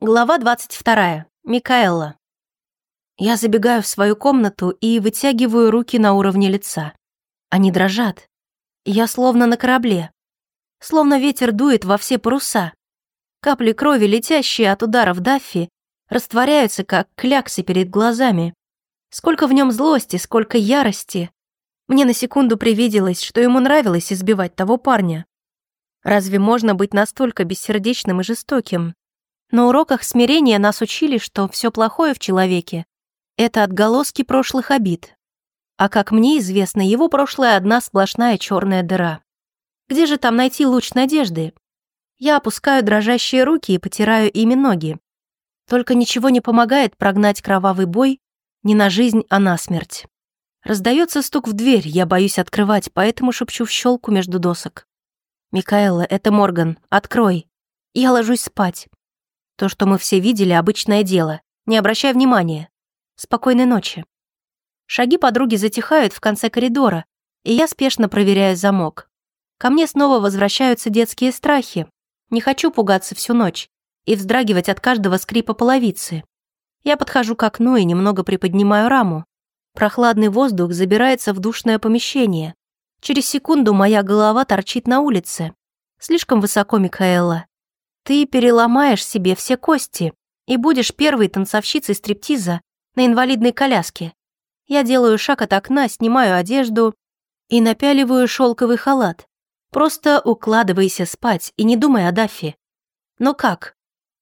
Глава 22. Микаэла. Я забегаю в свою комнату и вытягиваю руки на уровне лица. Они дрожат. Я словно на корабле. Словно ветер дует во все паруса. Капли крови, летящие от ударов Даффи, растворяются, как кляксы перед глазами. Сколько в нем злости, сколько ярости. Мне на секунду привиделось, что ему нравилось избивать того парня. Разве можно быть настолько бессердечным и жестоким? На уроках смирения нас учили, что все плохое в человеке — это отголоски прошлых обид. А как мне известно, его прошлое одна сплошная черная дыра. Где же там найти луч надежды? Я опускаю дрожащие руки и потираю ими ноги. Только ничего не помогает прогнать кровавый бой не на жизнь, а на смерть. Раздается стук в дверь, я боюсь открывать, поэтому шепчу в щелку между досок. «Микаэла, это Морган, открой». Я ложусь спать. То, что мы все видели, обычное дело. Не обращай внимания. Спокойной ночи. Шаги подруги затихают в конце коридора, и я спешно проверяю замок. Ко мне снова возвращаются детские страхи. Не хочу пугаться всю ночь и вздрагивать от каждого скрипа половицы. Я подхожу к окну и немного приподнимаю раму. Прохладный воздух забирается в душное помещение. Через секунду моя голова торчит на улице. Слишком высоко, Микаэла. Ты переломаешь себе все кости и будешь первой танцовщицей стриптиза на инвалидной коляске. Я делаю шаг от окна, снимаю одежду и напяливаю шелковый халат. Просто укладывайся спать и не думай о Даффи. Но как?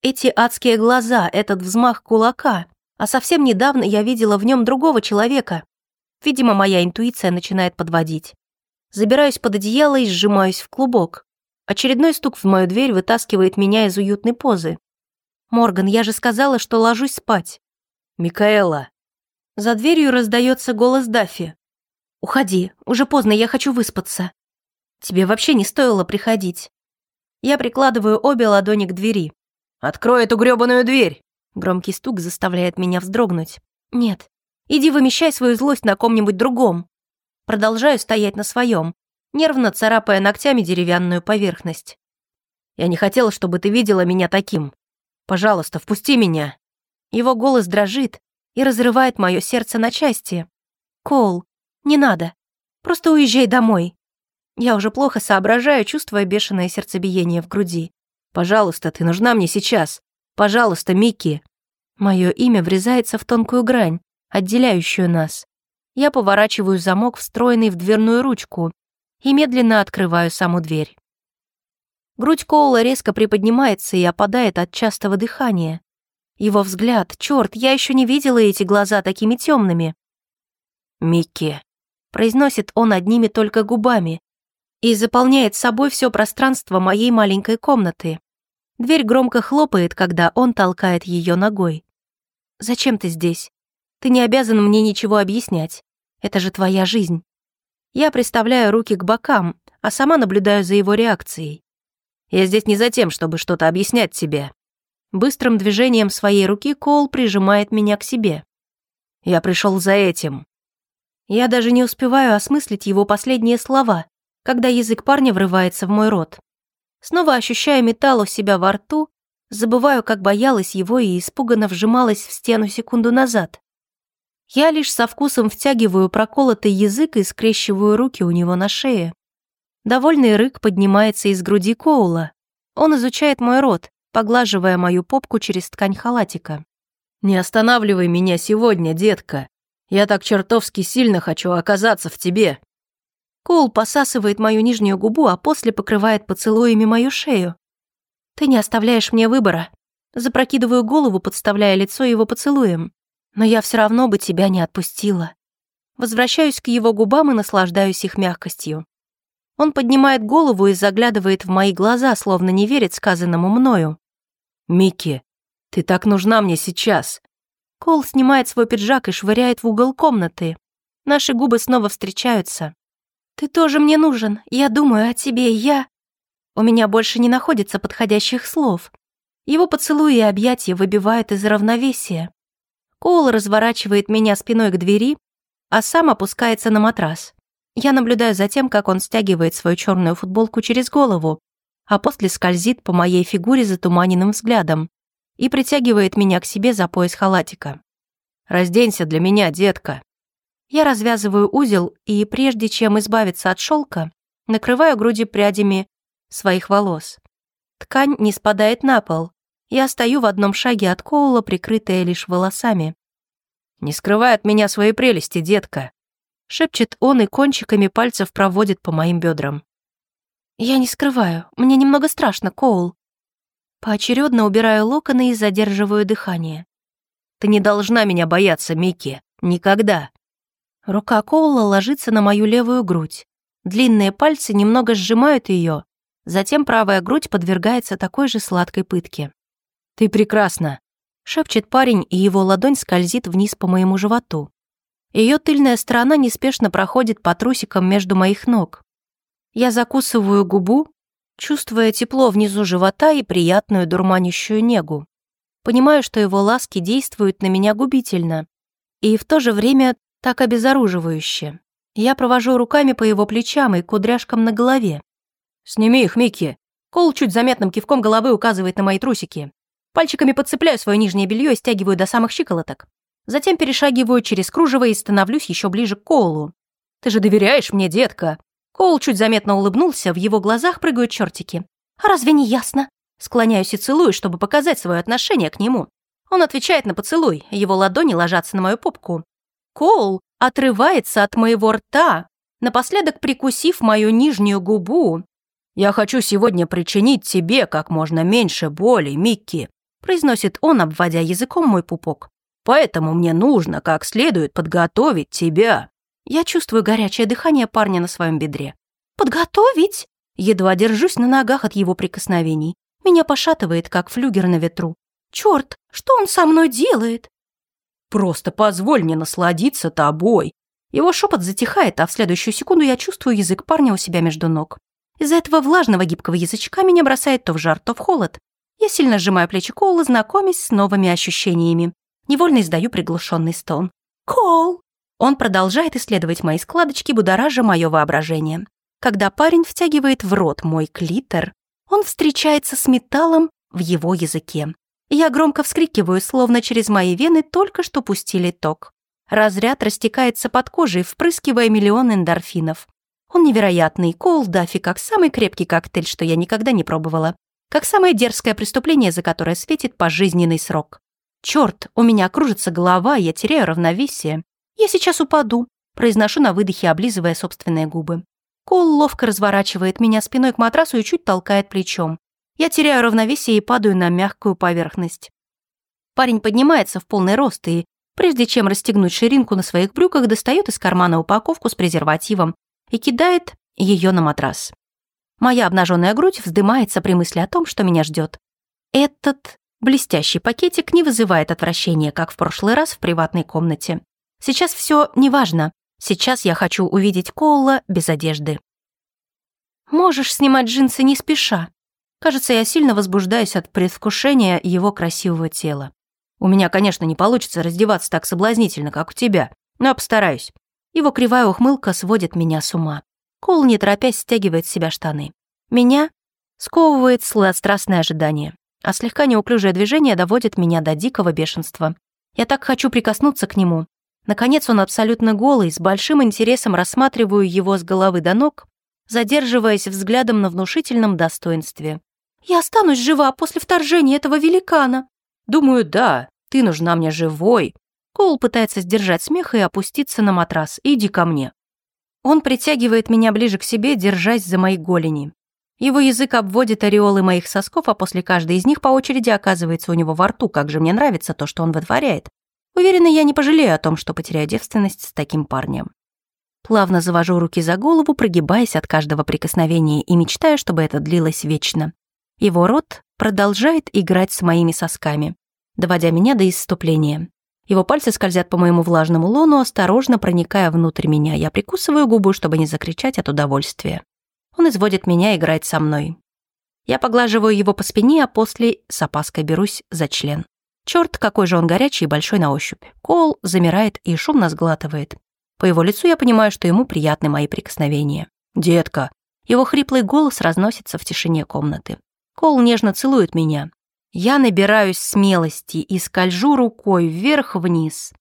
Эти адские глаза, этот взмах кулака, а совсем недавно я видела в нем другого человека. Видимо, моя интуиция начинает подводить. Забираюсь под одеяло и сжимаюсь в клубок. Очередной стук в мою дверь вытаскивает меня из уютной позы. «Морган, я же сказала, что ложусь спать». «Микаэла». За дверью раздается голос Даффи. «Уходи, уже поздно, я хочу выспаться». «Тебе вообще не стоило приходить». Я прикладываю обе ладони к двери. «Открой эту грёбаную дверь!» Громкий стук заставляет меня вздрогнуть. «Нет, иди вымещай свою злость на ком-нибудь другом». Продолжаю стоять на своем, нервно царапая ногтями деревянную поверхность. «Я не хотела, чтобы ты видела меня таким. Пожалуйста, впусти меня». Его голос дрожит и разрывает мое сердце на части. «Кол, не надо. Просто уезжай домой». Я уже плохо соображаю, чувствуя бешеное сердцебиение в груди. «Пожалуйста, ты нужна мне сейчас. Пожалуйста, Микки». Мое имя врезается в тонкую грань, отделяющую нас. Я поворачиваю замок, встроенный в дверную ручку, и медленно открываю саму дверь. Грудь Коула резко приподнимается и опадает от частого дыхания. Его взгляд, черт, я еще не видела эти глаза такими темными. «Микки», — произносит он одними только губами и заполняет собой все пространство моей маленькой комнаты. Дверь громко хлопает, когда он толкает ее ногой. «Зачем ты здесь? Ты не обязан мне ничего объяснять. Это же твоя жизнь». Я приставляю руки к бокам, а сама наблюдаю за его реакцией. «Я здесь не за тем, чтобы что-то объяснять тебе». Быстрым движением своей руки Коул прижимает меня к себе. «Я пришел за этим». Я даже не успеваю осмыслить его последние слова, когда язык парня врывается в мой рот. Снова ощущаю металл у себя во рту, забываю, как боялась его и испуганно вжималась в стену секунду назад. Я лишь со вкусом втягиваю проколотый язык и скрещиваю руки у него на шее. Довольный рык поднимается из груди Коула. Он изучает мой рот, поглаживая мою попку через ткань халатика. «Не останавливай меня сегодня, детка. Я так чертовски сильно хочу оказаться в тебе». Коул посасывает мою нижнюю губу, а после покрывает поцелуями мою шею. «Ты не оставляешь мне выбора». Запрокидываю голову, подставляя лицо его поцелуем но я все равно бы тебя не отпустила. Возвращаюсь к его губам и наслаждаюсь их мягкостью. Он поднимает голову и заглядывает в мои глаза, словно не верит сказанному мною. «Микки, ты так нужна мне сейчас!» Кол снимает свой пиджак и швыряет в угол комнаты. Наши губы снова встречаются. «Ты тоже мне нужен. Я думаю о тебе, я...» У меня больше не находится подходящих слов. Его поцелуи и объятия выбивают из равновесия. Коул разворачивает меня спиной к двери, а сам опускается на матрас. Я наблюдаю за тем, как он стягивает свою черную футболку через голову, а после скользит по моей фигуре затуманенным взглядом. и притягивает меня к себе за пояс халатика. «Разденься для меня, детка». Я развязываю узел и, прежде чем избавиться от шелка, накрываю груди прядями своих волос. Ткань не спадает на пол. Я стою в одном шаге от Коула, прикрытая лишь волосами. «Не скрывай от меня свои прелести, детка», — шепчет он и кончиками пальцев проводит по моим бедрам. «Я не скрываю, мне немного страшно, Коул». Поочередно убираю локоны и задерживаю дыхание. «Ты не должна меня бояться, Микки. Никогда». Рука Коула ложится на мою левую грудь. Длинные пальцы немного сжимают ее, затем правая грудь подвергается такой же сладкой пытке. «Ты прекрасна», — шепчет парень, и его ладонь скользит вниз по моему животу. Ее тыльная сторона неспешно проходит по трусикам между моих ног. Я закусываю губу, чувствуя тепло внизу живота и приятную дурманящую негу. Понимаю, что его ласки действуют на меня губительно и в то же время так обезоруживающе. Я провожу руками по его плечам и кудряшкам на голове. «Сними их, Микки!» Кол чуть заметным кивком головы указывает на мои трусики. Пальчиками подцепляю свое нижнее белье и стягиваю до самых щиколоток. Затем перешагиваю через кружево и становлюсь еще ближе к Колу. «Ты же доверяешь мне, детка?» Коул чуть заметно улыбнулся, в его глазах прыгают чертики. «А разве не ясно?» Склоняюсь и целую, чтобы показать свое отношение к нему. Он отвечает на поцелуй, его ладони ложатся на мою попку. Коул отрывается от моего рта, напоследок прикусив мою нижнюю губу. «Я хочу сегодня причинить тебе как можно меньше боли, Микки», произносит он, обводя языком мой пупок. «Поэтому мне нужно как следует подготовить тебя». Я чувствую горячее дыхание парня на своем бедре. «Подготовить?» Едва держусь на ногах от его прикосновений. Меня пошатывает, как флюгер на ветру. «Чёрт, что он со мной делает?» «Просто позволь мне насладиться тобой». Его шепот затихает, а в следующую секунду я чувствую язык парня у себя между ног. Из-за этого влажного гибкого язычка меня бросает то в жар, то в холод. Я сильно сжимаю плечи Коула, знакомясь с новыми ощущениями. Невольно издаю приглушенный стон. «Коул!» Он продолжает исследовать мои складочки, будоража мое воображение. Когда парень втягивает в рот мой клитор, он встречается с металлом в его языке. Я громко вскрикиваю, словно через мои вены только что пустили ток. Разряд растекается под кожей, впрыскивая миллион эндорфинов. Он невероятный, Коул Даффи, как самый крепкий коктейль, что я никогда не пробовала. Как самое дерзкое преступление, за которое светит пожизненный срок. Черт, у меня кружится голова, я теряю равновесие. «Я сейчас упаду», — произношу на выдохе, облизывая собственные губы. Коул ловко разворачивает меня спиной к матрасу и чуть толкает плечом. Я теряю равновесие и падаю на мягкую поверхность. Парень поднимается в полный рост и, прежде чем расстегнуть ширинку на своих брюках, достает из кармана упаковку с презервативом и кидает ее на матрас. Моя обнаженная грудь вздымается при мысли о том, что меня ждет. Этот блестящий пакетик не вызывает отвращения, как в прошлый раз в приватной комнате. Сейчас все неважно. Сейчас я хочу увидеть Коула без одежды. Можешь снимать джинсы не спеша. Кажется, я сильно возбуждаюсь от предвкушения его красивого тела. У меня, конечно, не получится раздеваться так соблазнительно, как у тебя, но я постараюсь. Его кривая ухмылка сводит меня с ума. Коул, не торопясь, стягивает с себя штаны. Меня сковывает сладострастное ожидание, а слегка неуклюжее движение доводит меня до дикого бешенства. Я так хочу прикоснуться к нему, Наконец он абсолютно голый, с большим интересом рассматриваю его с головы до ног, задерживаясь взглядом на внушительном достоинстве. «Я останусь жива после вторжения этого великана». «Думаю, да, ты нужна мне живой». Коул пытается сдержать смех и опуститься на матрас. «Иди ко мне». Он притягивает меня ближе к себе, держась за мои голени. Его язык обводит ореолы моих сосков, а после каждой из них по очереди оказывается у него во рту. Как же мне нравится то, что он вытворяет. Уверена, я не пожалею о том, что потеряю девственность с таким парнем. Плавно завожу руки за голову, прогибаясь от каждого прикосновения и мечтаю, чтобы это длилось вечно. Его рот продолжает играть с моими сосками, доводя меня до исступления. Его пальцы скользят по моему влажному лону, осторожно проникая внутрь меня. Я прикусываю губу, чтобы не закричать от удовольствия. Он изводит меня играть со мной. Я поглаживаю его по спине, а после с опаской берусь за член. Черт, какой же он горячий и большой на ощупь. Кол замирает и шумно сглатывает. По его лицу я понимаю, что ему приятны мои прикосновения. «Детка!» Его хриплый голос разносится в тишине комнаты. Кол нежно целует меня. Я набираюсь смелости и скольжу рукой вверх-вниз,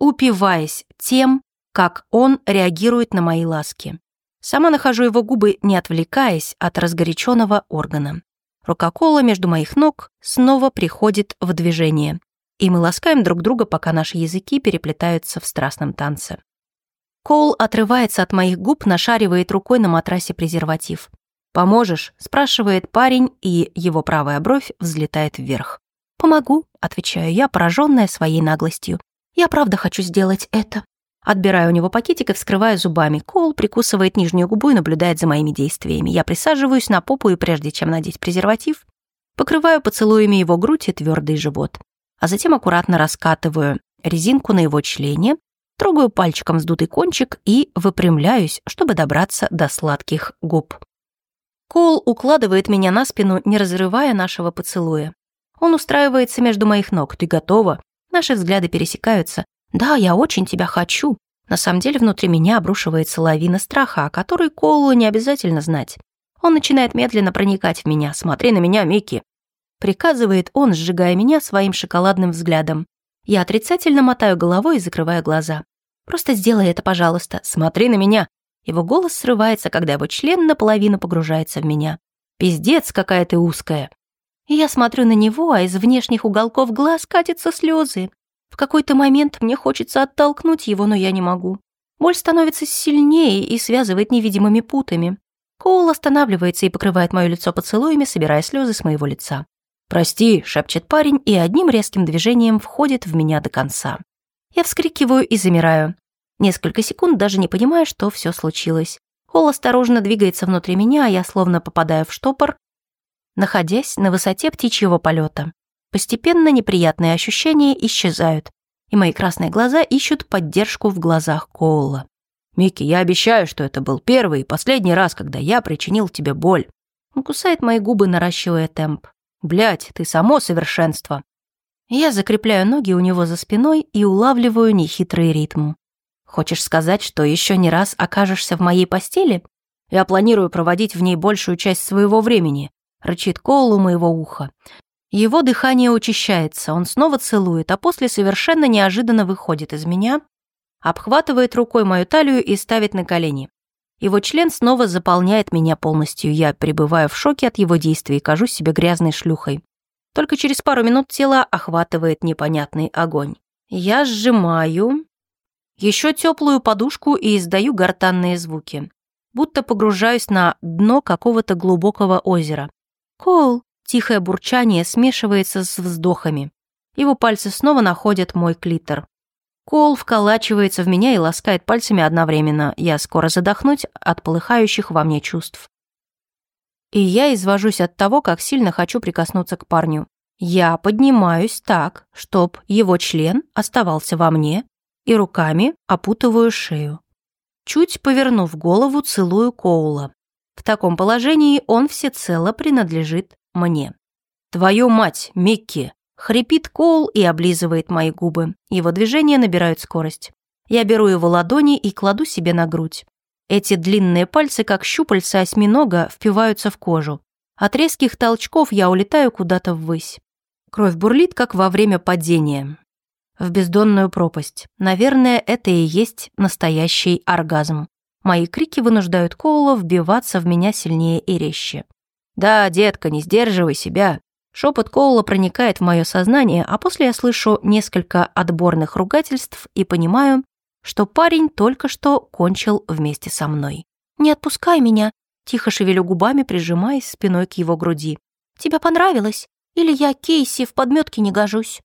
упиваясь тем, как он реагирует на мои ласки. Сама нахожу его губы, не отвлекаясь от разгоряченного органа. Рука Кола между моих ног снова приходит в движение, и мы ласкаем друг друга, пока наши языки переплетаются в страстном танце. Коул отрывается от моих губ, нашаривает рукой на матрасе презерватив. «Поможешь?» — спрашивает парень, и его правая бровь взлетает вверх. «Помогу», — отвечаю я, пораженная своей наглостью. «Я правда хочу сделать это». Отбираю у него пакетик и вскрываю зубами. Коул прикусывает нижнюю губу и наблюдает за моими действиями. Я присаживаюсь на попу и прежде чем надеть презерватив, покрываю поцелуями его грудь и твердый живот. А затем аккуратно раскатываю резинку на его члене, трогаю пальчиком вздутый кончик и выпрямляюсь, чтобы добраться до сладких губ. Коул укладывает меня на спину, не разрывая нашего поцелуя. Он устраивается между моих ног. «Ты готова?» Наши взгляды пересекаются. «Да, я очень тебя хочу». На самом деле внутри меня обрушивается лавина страха, о которой Коулу не обязательно знать. Он начинает медленно проникать в меня. «Смотри на меня, Микки!» Приказывает он, сжигая меня своим шоколадным взглядом. Я отрицательно мотаю головой и закрываю глаза. «Просто сделай это, пожалуйста. Смотри на меня!» Его голос срывается, когда его член наполовину погружается в меня. «Пиздец, какая ты узкая!» Я смотрю на него, а из внешних уголков глаз катятся слезы. В какой-то момент мне хочется оттолкнуть его, но я не могу. Боль становится сильнее и связывает невидимыми путами. Коул останавливается и покрывает мое лицо поцелуями, собирая слезы с моего лица. «Прости», — шепчет парень и одним резким движением входит в меня до конца. Я вскрикиваю и замираю. Несколько секунд даже не понимая, что все случилось. Холл осторожно двигается внутри меня, а я словно попадаю в штопор, находясь на высоте птичьего полета. Постепенно неприятные ощущения исчезают, и мои красные глаза ищут поддержку в глазах Коула. «Микки, я обещаю, что это был первый и последний раз, когда я причинил тебе боль». Он кусает мои губы, наращивая темп. Блять, ты само совершенство». Я закрепляю ноги у него за спиной и улавливаю нехитрый ритм. «Хочешь сказать, что еще не раз окажешься в моей постели? Я планирую проводить в ней большую часть своего времени», — рычит Коул у моего уха. Его дыхание учащается, он снова целует, а после совершенно неожиданно выходит из меня, обхватывает рукой мою талию и ставит на колени. Его член снова заполняет меня полностью. Я пребываю в шоке от его действий и кажусь себе грязной шлюхой. Только через пару минут тело охватывает непонятный огонь. Я сжимаю еще теплую подушку и издаю гортанные звуки. Будто погружаюсь на дно какого-то глубокого озера. «Коул!» Тихое бурчание смешивается с вздохами. Его пальцы снова находят мой клитор. Кол вколачивается в меня и ласкает пальцами одновременно. Я скоро задохнуть от полыхающих во мне чувств. И я извожусь от того, как сильно хочу прикоснуться к парню. Я поднимаюсь так, чтоб его член оставался во мне, и руками опутываю шею. Чуть повернув голову, целую Коула. В таком положении он всецело принадлежит мне. «Твою мать, Микки!» Хрипит Коул и облизывает мои губы. Его движения набирают скорость. Я беру его ладони и кладу себе на грудь. Эти длинные пальцы, как щупальца осьминога, впиваются в кожу. От резких толчков я улетаю куда-то ввысь. Кровь бурлит, как во время падения. В бездонную пропасть. Наверное, это и есть настоящий оргазм. Мои крики вынуждают Коула вбиваться в меня сильнее и резче. «Да, детка, не сдерживай себя. Шепот Коула проникает в мое сознание, а после я слышу несколько отборных ругательств и понимаю, что парень только что кончил вместе со мной. «Не отпускай меня», — тихо шевелю губами, прижимаясь спиной к его груди. «Тебе понравилось? Или я Кейси в подметке не гожусь?»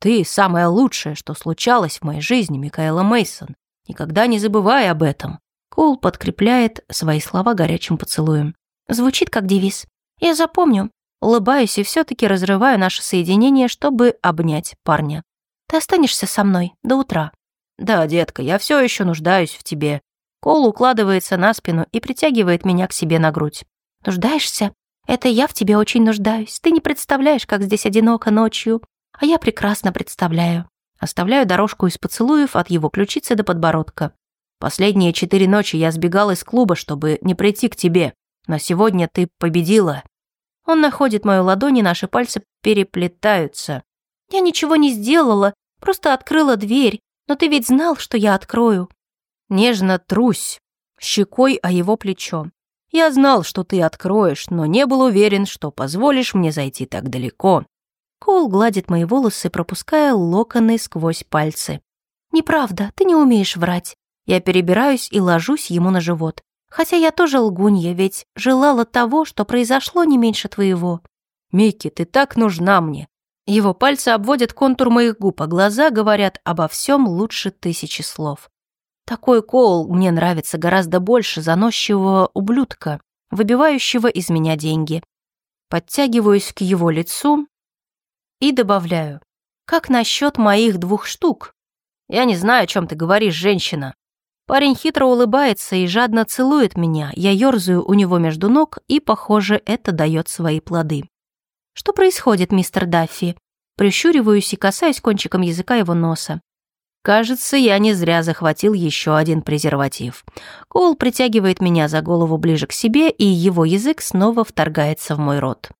«Ты самое лучшее, что случалось в моей жизни, Микаэла Мейсон. Никогда не забывай об этом». Коул подкрепляет свои слова горячим поцелуем. Звучит как девиз. Я запомню. Улыбаюсь и все-таки разрываю наше соединение, чтобы обнять парня. «Ты останешься со мной до утра?» «Да, детка, я все еще нуждаюсь в тебе». Кол укладывается на спину и притягивает меня к себе на грудь. «Нуждаешься? Это я в тебе очень нуждаюсь. Ты не представляешь, как здесь одиноко ночью. А я прекрасно представляю». Оставляю дорожку из поцелуев от его ключицы до подбородка. Последние четыре ночи я сбегал из клуба, чтобы не прийти к тебе. Но сегодня ты победила. Он находит мою ладонь, и наши пальцы переплетаются. Я ничего не сделала, просто открыла дверь, но ты ведь знал, что я открою. Нежно трусь, щекой о его плечо. Я знал, что ты откроешь, но не был уверен, что позволишь мне зайти так далеко. Коул гладит мои волосы, пропуская локоны сквозь пальцы. «Неправда, ты не умеешь врать». Я перебираюсь и ложусь ему на живот. Хотя я тоже лгунья, ведь желала того, что произошло не меньше твоего. «Микки, ты так нужна мне». Его пальцы обводят контур моих губ, а глаза говорят обо всем лучше тысячи слов. Такой Коул мне нравится гораздо больше заносчивого ублюдка, выбивающего из меня деньги. Подтягиваюсь к его лицу и добавляю. «Как насчет моих двух штук?» «Я не знаю, о чем ты говоришь, женщина». Парень хитро улыбается и жадно целует меня. Я ерзаю у него между ног, и, похоже, это дает свои плоды. «Что происходит, мистер Даффи?» Прищуриваюсь и касаюсь кончиком языка его носа. Кажется, я не зря захватил еще один презерватив. Коул притягивает меня за голову ближе к себе, и его язык снова вторгается в мой рот.